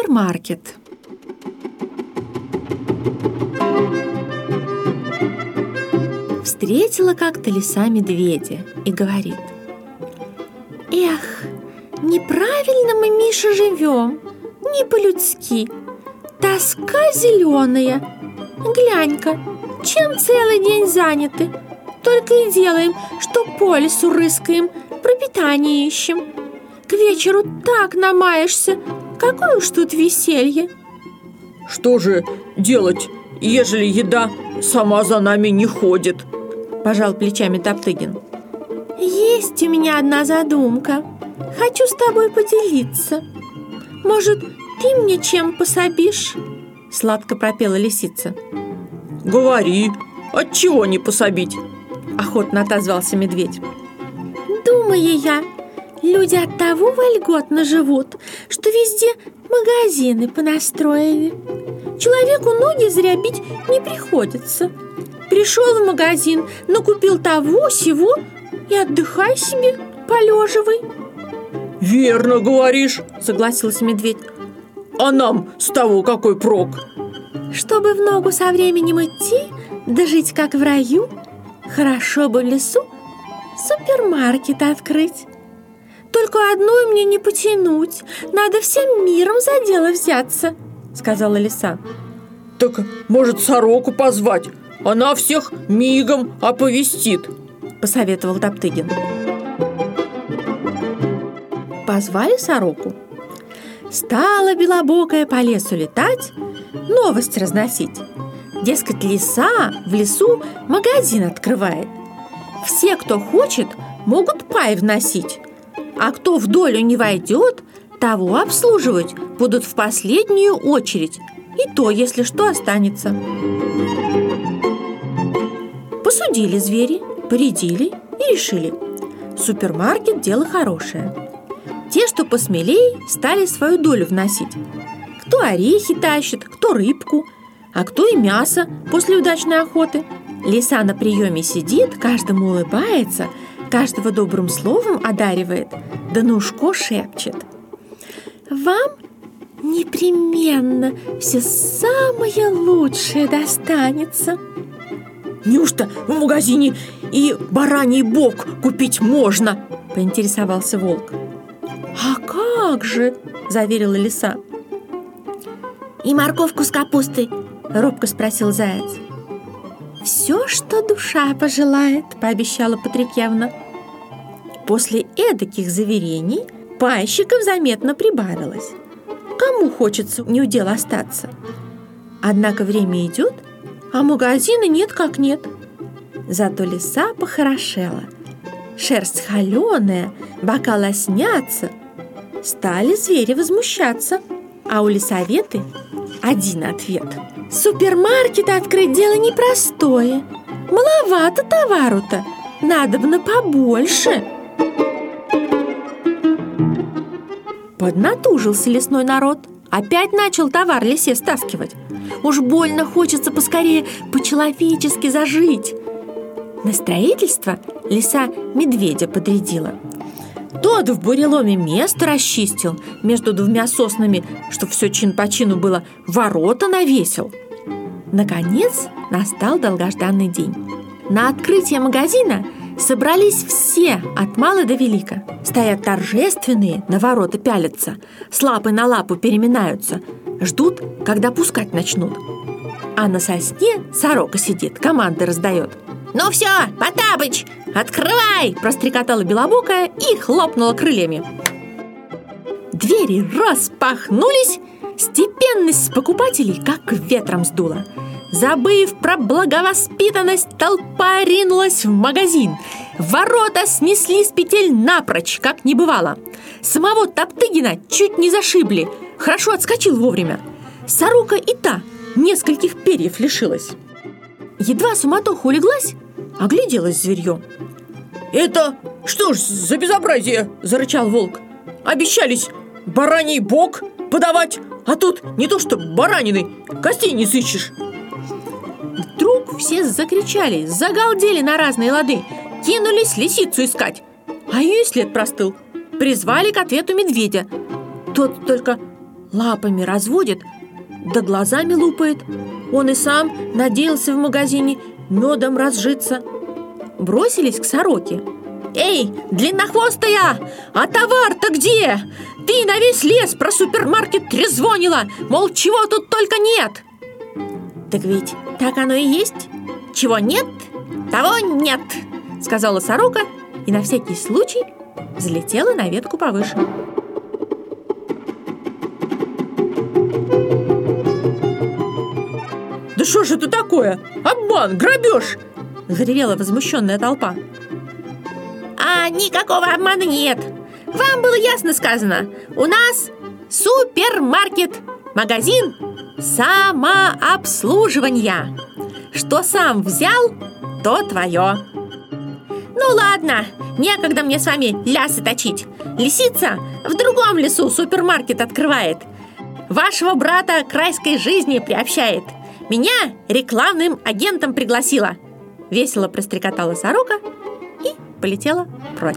супермаркет. Встретила как-то лиса медведя и говорит Эх, неправильно мы, Миша, живем, не по-людски. Тоска зеленая Глянь-ка, чем целый день заняты? Только и делаем, что по лесу рыскаем, пропитание ищем. К вечеру так намаешься, какое уж тут веселье Что же делать, ежели еда сама за нами не ходит? Пожал плечами Топтыгин Есть у меня одна задумка Хочу с тобой поделиться Может, ты мне чем пособишь? Сладко пропела лисица Говори, от чего не пособить? Охотно отозвался медведь Думаю я, люди от того вольготно живут, что везде магазины понастроили. Человеку ноги зря бить не приходится. Пришел в магазин, накупил того, сего и отдыхай себе, полеживай. Верно говоришь, согласился медведь. А нам с того какой прок? Чтобы в ногу со временем идти, да жить как в раю, хорошо бы в лесу супермаркет открыть. Только одной мне не потянуть, надо всем миром за дело взяться, сказала лиса. Так, может, сороку позвать? Она всех мигом оповестит, посоветовал Топтыгин. Позвали сороку. Стала белобокая по лесу летать, новость разносить. Дескать, лиса в лесу магазин открывает. Все, кто хочет, могут пай вносить. А кто в долю не войдет, того обслуживать будут в последнюю очередь. И то, если что, останется. Посудили звери, поредили и решили. Супермаркет – дело хорошее. Те, что посмелее, стали свою долю вносить. Кто орехи тащит, кто рыбку, а кто и мясо после удачной охоты. Лиса на приеме сидит, каждому улыбается, каждого добрым словом одаривает, да на ушко шепчет. Вам непременно все самое лучшее достанется. Неужто в магазине и бараний бок купить можно? Поинтересовался волк. А как же, заверила лиса. И морковку с капустой, робко спросил заяц. «Все, что душа пожелает», — пообещала Патрикевна. После эдаких заверений пайщиков заметно прибавилось. Кому хочется не у дел остаться? Однако время идет, а магазина нет как нет. Зато лиса похорошела. Шерсть холеная, бока лоснятся. Стали звери возмущаться, а у лисоветы один ответ. Супермаркет открыть дело непростое. Маловато товару-то, надо бы на побольше. Поднатужился лесной народ. Опять начал товар лисе стаскивать. Уж больно хочется поскорее по-человечески зажить. На строительство лиса медведя подрядила. Тот в буреломе место расчистил между двумя соснами, что все чин по чину было, ворота навесил. Наконец настал долгожданный день. На открытие магазина собрались все от мала до велика. Стоят торжественные, на ворота пялятся, с лапы на лапу переминаются, ждут, когда пускать начнут. А на сосне сорока сидит, команды раздает. «Ну все, Потапыч, открывай!» – прострекотала белобокая и хлопнула крыльями. Двери распахнулись, степенность покупателей как ветром сдуло – Забыв про благовоспитанность, толпа ринулась в магазин. Ворота снесли с петель напрочь, как не бывало. Самого Топтыгина чуть не зашибли. Хорошо отскочил вовремя. Сорока и та нескольких перьев лишилась. Едва суматоха улеглась, огляделась зверье. «Это что ж за безобразие?» – зарычал волк. «Обещались бараний бок подавать, а тут не то что баранины, костей не сыщешь». Вдруг все закричали, загалдели на разные лады, кинулись лисицу искать. А ее след простыл. Призвали к ответу медведя. Тот только лапами разводит, да глазами лупает. Он и сам надеялся в магазине медом разжиться. Бросились к сороке. «Эй, длиннохвостая, а товар-то где? Ты на весь лес про супермаркет трезвонила, мол, чего тут только нет!» «Так ведь так оно и есть. Чего нет, того нет!» Сказала сорока и на всякий случай взлетела на ветку повыше. Да что ж это такое? Обман, грабеж! Заревела возмущенная толпа. А никакого обмана нет. Вам было ясно сказано. У нас супермаркет, магазин самообслуживания. Что сам взял, то твое. Ну ладно, некогда мне с вами лясы точить. Лисица в другом лесу супермаркет открывает. Вашего брата к райской жизни приобщает. Меня рекламным агентом пригласила. Весело прострекотала сорока и полетела прочь.